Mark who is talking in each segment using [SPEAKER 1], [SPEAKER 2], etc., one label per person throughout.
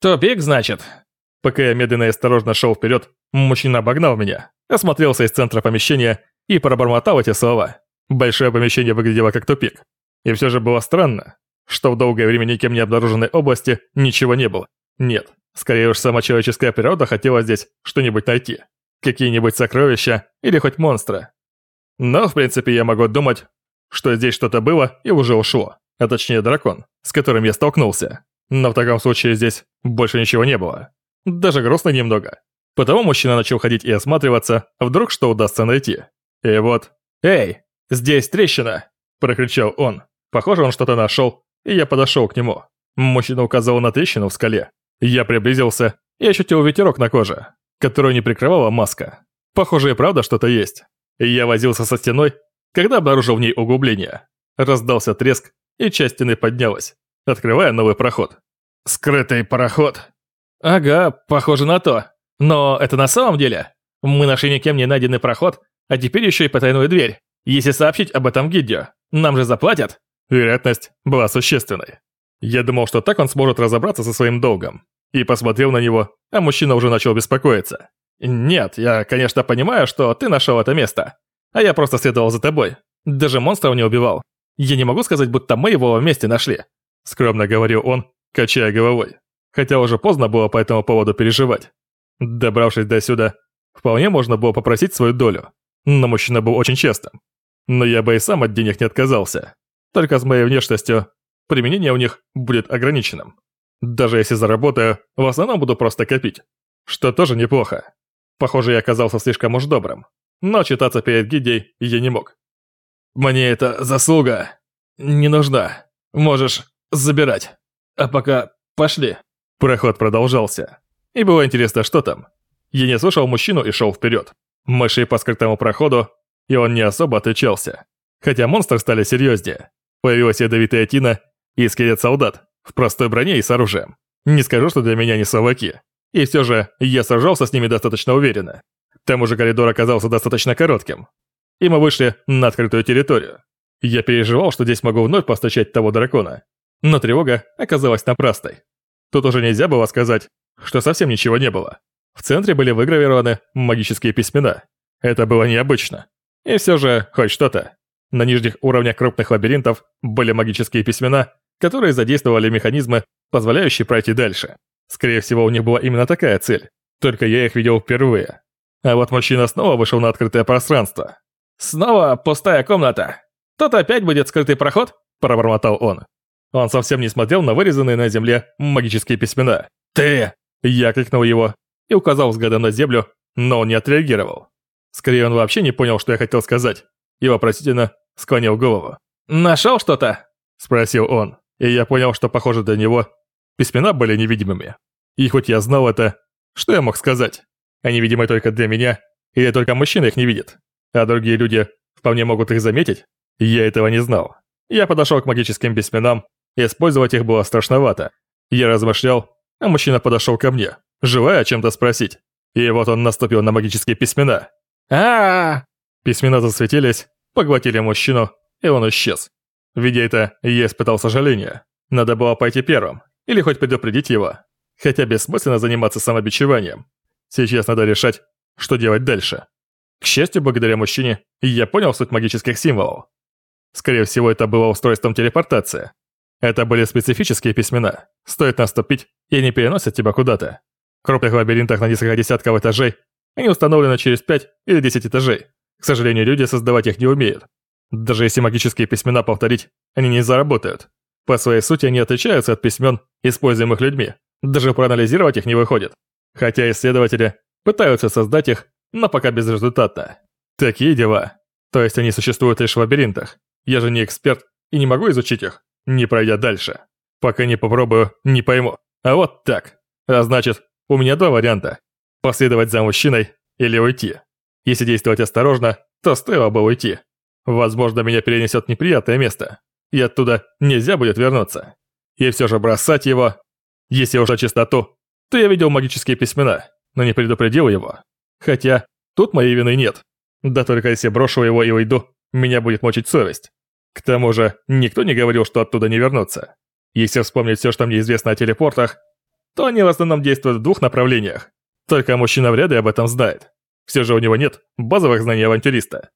[SPEAKER 1] «Тупик, значит?»
[SPEAKER 2] Пока я медленно и осторожно шел вперед, мужчина обогнал меня, осмотрелся из центра помещения и пробормотал эти слова. Большое помещение выглядело как тупик. И все же было странно, что в долгое время никем не обнаруженной области ничего не было. Нет, скорее уж сама человеческая природа хотела здесь что-нибудь найти. Какие-нибудь сокровища или хоть монстра. Но, в принципе, я могу думать, что здесь что-то было и уже ушло. А точнее дракон, с которым я столкнулся. Но в таком случае здесь больше ничего не было. Даже грустно немного. Потому мужчина начал ходить и осматриваться, вдруг что удастся найти. И вот... «Эй, здесь трещина!» – прокричал он. Похоже, он что-то нашел, и я подошел к нему. Мужчина указал на трещину в скале. Я приблизился и ощутил ветерок на коже, которую не прикрывала маска. Похоже и правда что-то есть. Я возился со стеной, когда обнаружил в ней углубление. Раздался треск, и часть стены поднялась, открывая новый проход. «Скрытый пароход»,
[SPEAKER 1] Ага, похоже на то. Но это на самом деле? Мы нашли никем не найденный проход, а теперь еще и потайную дверь. Если сообщить об этом Гиддио, нам же заплатят?
[SPEAKER 2] Вероятность была существенной. Я думал, что так он сможет разобраться со своим долгом. И посмотрел на него, а мужчина уже начал беспокоиться.
[SPEAKER 1] «Нет, я, конечно, понимаю, что ты нашел это место. А я просто следовал за тобой. Даже монстров не убивал. Я не могу сказать, будто мы его вместе нашли», —
[SPEAKER 2] скромно говорил он, качая головой хотя уже поздно было по этому поводу переживать. Добравшись до сюда, вполне можно было попросить свою долю, но мужчина был очень честным. Но я бы и сам от денег не отказался. Только с моей внешностью применение у них будет ограниченным. Даже если заработаю, в основном буду просто копить. Что тоже неплохо. Похоже, я оказался слишком уж добрым. Но читаться перед гидей я не мог.
[SPEAKER 1] Мне эта заслуга не нужна. Можешь забирать. А пока пошли.
[SPEAKER 2] Проход продолжался. И было интересно, что там. Я не слушал мужчину и шел вперед. Мы шли по скрытому проходу, и он не особо отличался. Хотя монстры стали серьезнее. Появилась ядовитая тина и скелет-солдат в простой броне и с оружием. Не скажу, что для меня не словаки. И все же я сражался с ними достаточно уверенно. К тому же коридор оказался достаточно коротким. И мы вышли на открытую территорию. Я переживал, что здесь могу вновь постачать того дракона. Но тревога оказалась напрасной. Тут уже нельзя было сказать, что совсем ничего не было. В центре были выгравированы магические письмена. Это было необычно. И все же хоть что-то. На нижних уровнях крупных лабиринтов были магические письмена, которые задействовали механизмы, позволяющие пройти дальше. Скорее всего, у них была именно такая цель. Только я их видел впервые. А вот мужчина снова вышел на открытое пространство.
[SPEAKER 1] «Снова пустая комната. Тут опять будет скрытый проход?» – пробормотал он.
[SPEAKER 2] Он совсем не смотрел на вырезанные на земле магические письмена.
[SPEAKER 1] «Ты!»
[SPEAKER 2] Я крикнул его и указал взглядом на землю, но он не отреагировал. Скорее, он вообще не понял, что я хотел сказать, и вопросительно склонил голову.
[SPEAKER 1] «Нашел что-то?»
[SPEAKER 2] – спросил он, и я понял, что, похоже, для него письмена были невидимыми. И хоть я знал это, что я мог сказать? Они видимы только для меня, или только мужчина их не видит, а другие люди вполне могут их заметить? Я этого не знал. Я подошел к магическим письменам Использовать их было страшновато. Я размышлял, а мужчина подошел ко мне, желая о чем-то спросить. И вот он наступил на магические письмена.
[SPEAKER 1] а!
[SPEAKER 2] Письмена засветились, поглотили мужчину, и он исчез. Видя это, я испытал сожаление. Надо было пойти первым, или хоть предупредить его. Хотя бессмысленно заниматься самобичеванием. Сейчас надо решать, что делать дальше. К счастью, благодаря мужчине, я понял суть магических символов. Скорее всего, это было устройством телепортации. Это были специфические письмена. Стоит наступить, и они переносят тебя куда-то. В крупных лабиринтах на несколько десятков этажей они установлены через 5 или 10 этажей. К сожалению, люди создавать их не умеют. Даже если магические письмена повторить, они не заработают. По своей сути они отличаются от письмен, используемых людьми. Даже проанализировать их не выходит. Хотя исследователи пытаются создать их, но пока безрезультатно. Такие дела. То есть они существуют лишь в лабиринтах. Я же не эксперт и не могу изучить их не пройдя дальше. Пока не попробую, не пойму. А вот так. А значит, у меня два варианта. Последовать за мужчиной или уйти. Если действовать осторожно, то стоило бы уйти. Возможно, меня перенесет неприятное место. И оттуда нельзя будет вернуться. И все же бросать его... Если уже чистоту, то я видел магические письмена, но не предупредил его. Хотя, тут моей вины нет. Да только если брошу его и уйду, меня будет мучить совесть. К тому же, никто не говорил, что оттуда не вернуться. Если вспомнить все, что мне известно о телепортах,
[SPEAKER 1] то они в основном действуют в двух направлениях. Только мужчина вряд ли об этом знает. Все же у него нет базовых знаний авантюриста.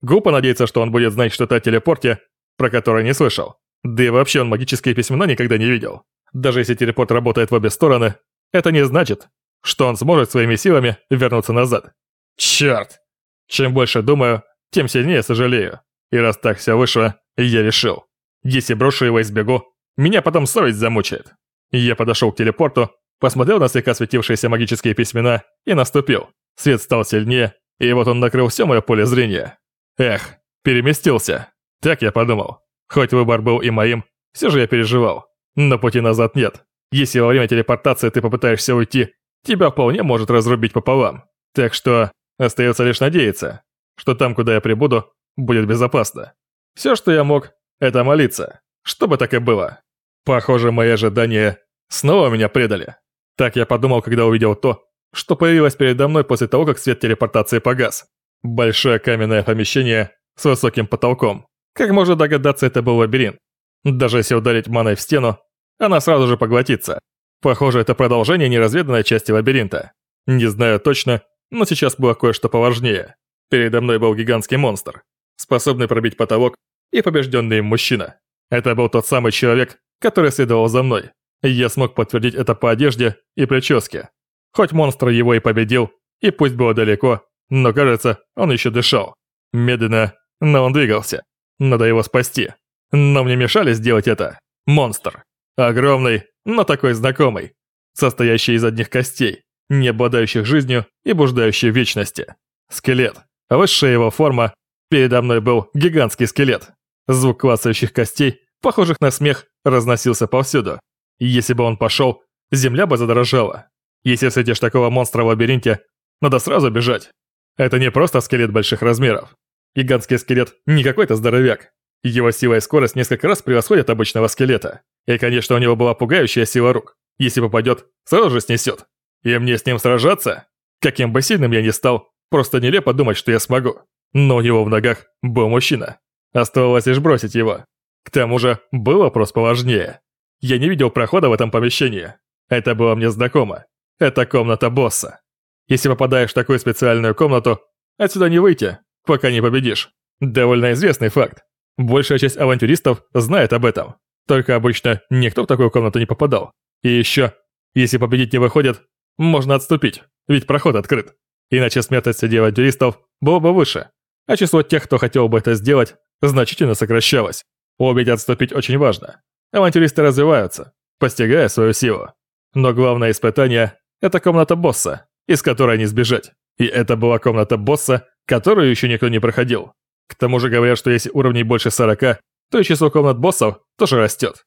[SPEAKER 1] Глупо надеяться, что он будет знать что-то о телепорте, про который не слышал. Да и вообще он магические письмена никогда не видел. Даже если телепорт работает в обе стороны, это не значит, что он сможет своими силами вернуться назад. Черт! Чем больше думаю, тем сильнее сожалею. И раз так все вышло, я решил. Если брошу его и сбегу, меня потом совесть замучает. Я подошел к телепорту, посмотрел на слегка светившиеся магические письмена и наступил. Свет стал сильнее, и вот он накрыл все мое поле зрения. Эх, переместился. Так я подумал. Хоть выбор был и моим, все же я переживал. Но пути назад нет. Если во время телепортации ты попытаешься уйти, тебя вполне может разрубить пополам. Так что остается лишь надеяться, что там, куда я прибуду, будет безопасно. Все, что я мог, это молиться, чтобы так и было. Похоже, мои ожидания снова меня предали. Так я подумал, когда увидел то, что появилось передо мной после того, как свет телепортации погас. Большое каменное помещение с высоким потолком. Как можно догадаться, это был лабиринт. Даже если ударить маной в стену, она сразу же поглотится. Похоже, это продолжение неразведанной части лабиринта. Не знаю точно, но сейчас было кое-что поважнее. Передо мной был гигантский монстр, способный пробить потолок и побежденный мужчина. Это был тот самый человек, который следовал за мной. Я смог подтвердить это по одежде и прическе. Хоть монстр его и победил, и пусть было далеко, но кажется, он еще дышал. Медленно, но он двигался. Надо его спасти. Но мне мешали сделать это. Монстр. Огромный, но такой знакомый. Состоящий из одних костей, не обладающих жизнью и блуждающий в вечности. Скелет. Высшая его форма. Передо мной был гигантский скелет. Звук клацающих костей, похожих на смех, разносился повсюду. Если бы он пошел, земля бы задрожала. Если встретишь такого монстра в лабиринте, надо сразу бежать. Это не просто скелет больших размеров. Гигантский скелет не какой-то здоровяк. Его сила и скорость несколько раз превосходят обычного скелета. И, конечно, у него была пугающая сила рук. Если попадет, сразу же снесет. И мне с ним сражаться? Каким бы сильным я ни стал, просто нелепо думать, что я смогу. Но него в ногах был мужчина. Оставалось лишь бросить его. К тому же, был вопрос поважнее. Я не видел прохода в этом помещении. Это было мне знакомо. Это комната босса. Если попадаешь в такую специальную комнату, отсюда не выйти, пока не победишь. Довольно известный факт. Большая часть авантюристов знает об этом. Только обычно никто в такую комнату не попадал. И еще, если победить не выходит, можно отступить, ведь проход открыт. Иначе смертность среди авантюристов было бы выше, а число тех, кто хотел бы это сделать, значительно сокращалось. Уметь отступить очень важно. Авантюристы развиваются, постигая свою силу. Но главное испытание – это комната босса, из которой не сбежать. И это была комната босса, которую еще никто не проходил. К тому же говорят, что если уровней больше 40, то и число комнат боссов тоже растет.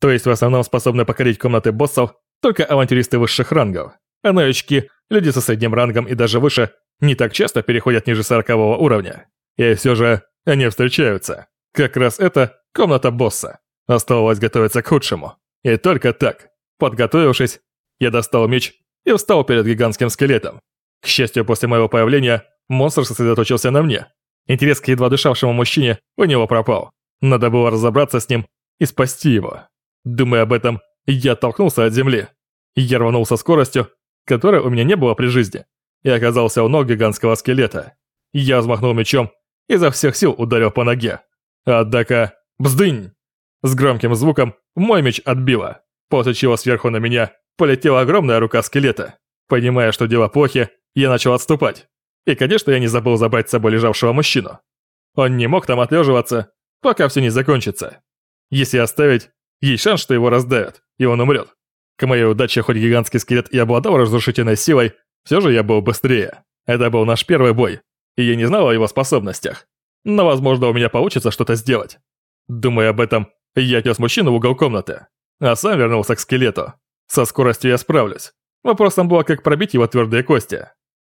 [SPEAKER 1] То есть в основном способны покорить комнаты боссов только авантюристы высших рангов. А новички, люди со средним рангом и даже выше, не так часто переходят ниже 40 уровня. И все же они встречаются. Как раз это комната босса. Оставалось готовиться к худшему. И только так, подготовившись, я достал меч и встал перед гигантским скелетом. К счастью, после моего появления монстр сосредоточился на мне. Интерес к едва дышавшему мужчине у него пропал. Надо было разобраться с ним и спасти его. Думая об этом, я оттолкнулся от земли. Я рванул со скоростью, которой у меня не было при жизни, и оказался у ног гигантского скелета. Я взмахнул мечом и изо всех сил ударил по ноге. Однако, бздынь! С громким звуком мой меч отбило, после чего сверху на меня полетела огромная рука скелета. Понимая, что дела плохи, я начал отступать. И, конечно, я не забыл забрать с собой лежавшего мужчину. Он не мог там отлеживаться, пока все не закончится. Если оставить, есть шанс, что его раздавят, и он умрет. К моей удаче, хоть гигантский скелет и обладал разрушительной силой, все же я был быстрее. Это был наш первый бой, и я не знал о его способностях. Но, возможно, у меня получится что-то сделать. Думая об этом, я отнес мужчину в угол комнаты, а сам вернулся к скелету. Со скоростью я справлюсь. Вопросом было, как пробить его твердые кости.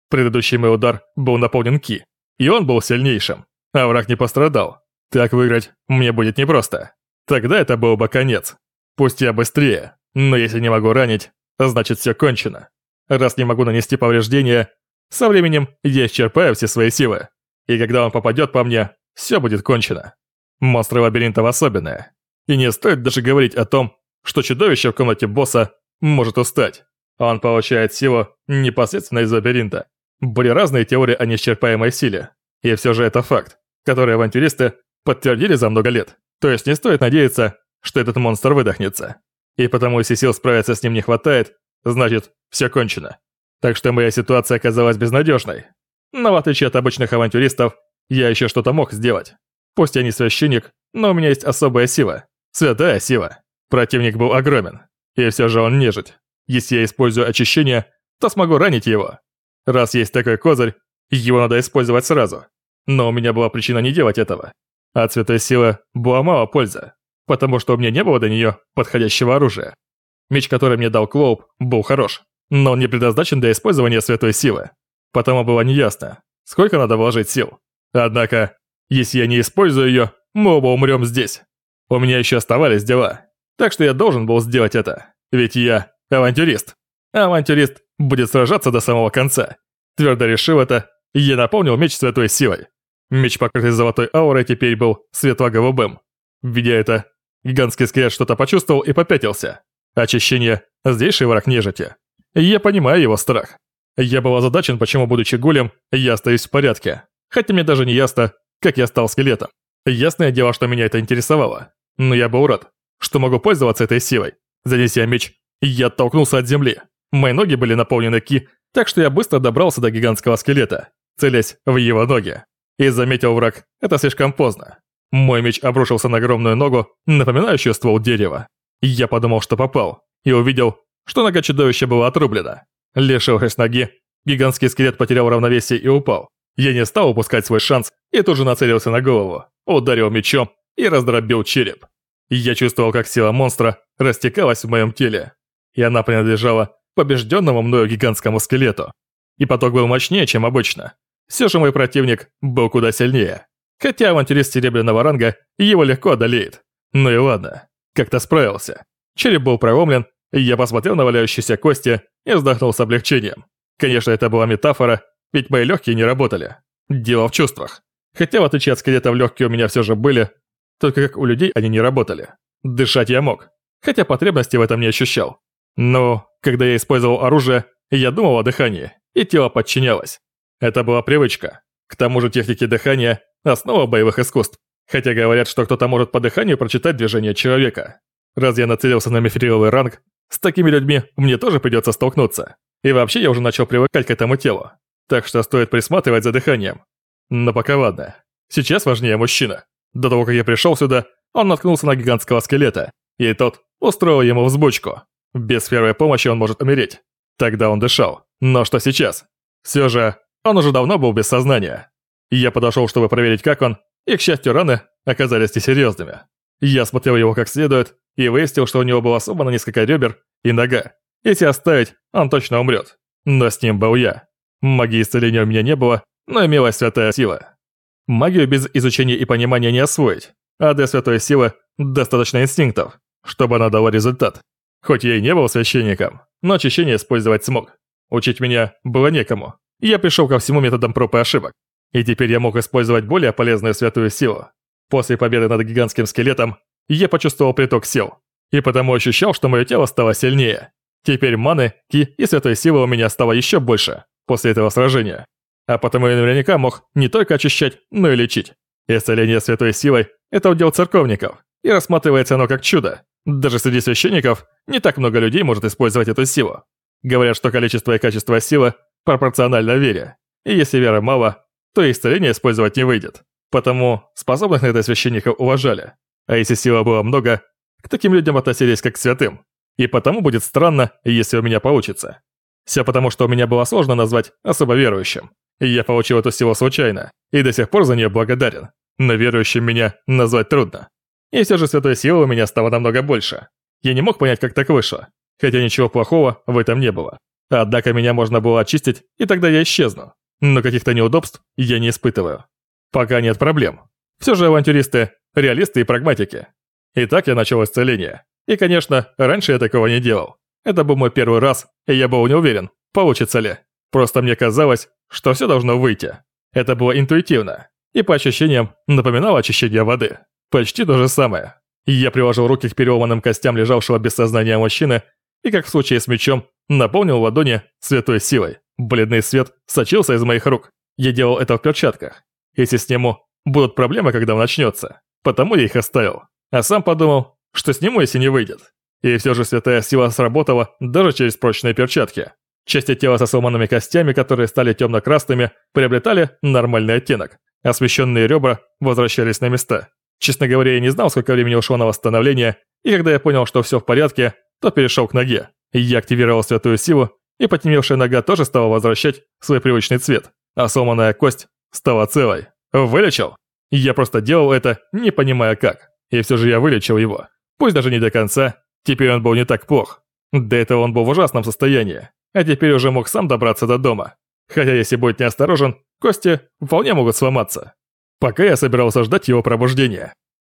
[SPEAKER 1] Предыдущий мой удар был наполнен ки, и он был сильнейшим, а враг не пострадал. Так выиграть мне будет непросто. Тогда это был бы конец. Пусть я быстрее, но если не могу ранить, значит все кончено. Раз не могу нанести повреждения, со временем я исчерпаю все свои силы. И когда он попадет по мне, все будет кончено. Монстры лабиринтов особенные. И не стоит даже говорить о том, что чудовище в комнате босса может устать. Он получает силу непосредственно из лабиринта. Были разные теории о неисчерпаемой силе. И все же это факт, который авантюристы подтвердили за много лет. То есть не стоит надеяться, что этот монстр выдохнется. И потому, если сил справиться с ним не хватает, значит, все кончено. Так что моя ситуация оказалась безнадежной. Но в отличие от обычных авантюристов, я еще что-то мог сделать. Пусть я не священник, но у меня есть особая сила. Святая сила. Противник был огромен. И все же он нежить. Если я использую очищение, то смогу ранить его. Раз есть такой козырь, его надо использовать сразу. Но у меня была причина не делать этого. От святой силы была мало пользы, потому что у меня не было до нее подходящего оружия. Меч, который мне дал Клоуп, был хорош, но он не предназначен для использования святой силы. Потому было неясно, сколько надо вложить сил. Однако, если я не использую ее, мы оба умрем здесь. У меня еще оставались дела, так что я должен был сделать это, ведь я авантюрист. Авантюрист будет сражаться до самого конца. Твердо решил это, я наполнил меч святой силой. Меч, покрытый золотой аурой, теперь был светло-голубым. Видя это, гигантский скелет что-то почувствовал и попятился. Очищение – злейший враг нежити. Я понимаю его страх. Я был озадачен, почему, будучи гулем, я остаюсь в порядке. Хотя мне даже не ясно, как я стал скелетом. Ясное дело, что меня это интересовало. Но я был рад, что могу пользоваться этой силой. Занеся меч, я оттолкнулся от земли. Мои ноги были наполнены ки, так что я быстро добрался до гигантского скелета, целясь в его ноги. И заметил враг, это слишком поздно. Мой меч обрушился на огромную ногу, напоминающую ствол дерева. Я подумал, что попал, и увидел, что нога чудовища была отрублена. Лишившись ноги, гигантский скелет потерял равновесие и упал. Я не стал упускать свой шанс и тут же нацелился на голову, ударил мечом и раздробил череп. Я чувствовал, как сила монстра растекалась в моем теле, и она принадлежала побежденному мною гигантскому скелету. И поток был мощнее, чем обычно. Все же мой противник был куда сильнее. Хотя авантюрист серебряного ранга его легко одолеет. Ну и ладно, как-то справился. Череп был проломлен, я посмотрел на валяющиеся кости и вздохнул с облегчением. Конечно, это была метафора, ведь мои легкие не работали. Дело в чувствах. Хотя в отличие от скелетов легкие у меня все же были, только как у людей они не работали. Дышать я мог, хотя потребности в этом не ощущал. Но, когда я использовал оружие, я думал о дыхании, и тело подчинялось. Это была привычка. К тому же техники дыхания – основа боевых искусств. Хотя говорят, что кто-то может по дыханию прочитать движение человека. Раз я нацелился на мифриловый ранг, с такими людьми мне тоже придется столкнуться. И вообще я уже начал привыкать к этому телу. Так что стоит присматривать за дыханием. Но пока ладно. Сейчас важнее мужчина. До того, как я пришел сюда, он наткнулся на гигантского скелета, и тот устроил ему взбучку. Без первой помощи он может умереть. Тогда он дышал. Но что сейчас? Все же, он уже давно был без сознания. Я подошел, чтобы проверить, как он, и, к счастью, раны оказались несерьезными. Я смотрел его как следует и выяснил, что у него было сломано несколько ребер и нога. Если оставить, он точно умрет. Но с ним был я. Магии исцеления у меня не было, но имелась святая сила. Магию без изучения и понимания не освоить, а для святой силы достаточно инстинктов, чтобы она дала результат. Хоть я и не был священником, но очищение использовать смог. Учить меня было некому. Я пришел ко всему методам проб и ошибок. И теперь я мог использовать более полезную святую силу. После победы над гигантским скелетом я почувствовал приток сил. И потому ощущал, что мое тело стало сильнее. Теперь маны, ки и святой силы у меня стало еще больше после этого сражения. А потому я наверняка мог не только очищать, но и лечить. Исцеление святой силой – это удел церковников, и рассматривается оно как чудо. Даже среди священников не так много людей может использовать эту силу. Говорят, что количество и качество силы пропорционально вере. И если веры мало, то исцеление использовать не выйдет. Потому способных на это священников уважали. А если силы было много, к таким людям относились как к святым. И потому будет странно, если у меня получится. Все потому, что у меня было сложно назвать особо верующим. И я получил эту силу случайно, и до сих пор за нее благодарен. Но верующим меня назвать трудно. И все же святой силы у меня стало намного больше. Я не мог понять, как так вышло, хотя ничего плохого в этом не было. Однако меня можно было очистить, и тогда я исчезну. Но каких-то неудобств я не испытываю. Пока нет проблем. Все же авантюристы – реалисты и прагматики. Итак, я начал исцеление. И, конечно, раньше я такого не делал. Это был мой первый раз, и я был не уверен, получится ли. Просто мне казалось, что все должно выйти. Это было интуитивно. И по ощущениям напоминало очищение воды. Почти то же самое. Я приложил руки к переломанным костям лежавшего без сознания мужчины и, как в случае с мечом, наполнил ладони святой силой. Бледный свет сочился из моих рук. Я делал это в перчатках. Если сниму, будут проблемы, когда он начнется. Потому я их оставил. А сам подумал, что сниму, если не выйдет. И все же святая сила сработала даже через прочные перчатки. Части тела со сломанными костями, которые стали темно-красными, приобретали нормальный оттенок. Освещенные ребра возвращались на места. Честно говоря, я не знал, сколько времени ушло на восстановление, и когда я понял, что все в порядке, то перешел к ноге. Я активировал святую силу, и потемневшая нога тоже стала возвращать свой привычный цвет, а сломанная кость стала целой. Вылечил? Я просто делал это, не понимая как. И все же я вылечил его. Пусть даже не до конца, теперь он был не так плох. До этого он был в ужасном состоянии, а теперь уже мог сам добраться до дома. Хотя если будет неосторожен, кости вполне могут сломаться. Пока я собирался ждать его пробуждения.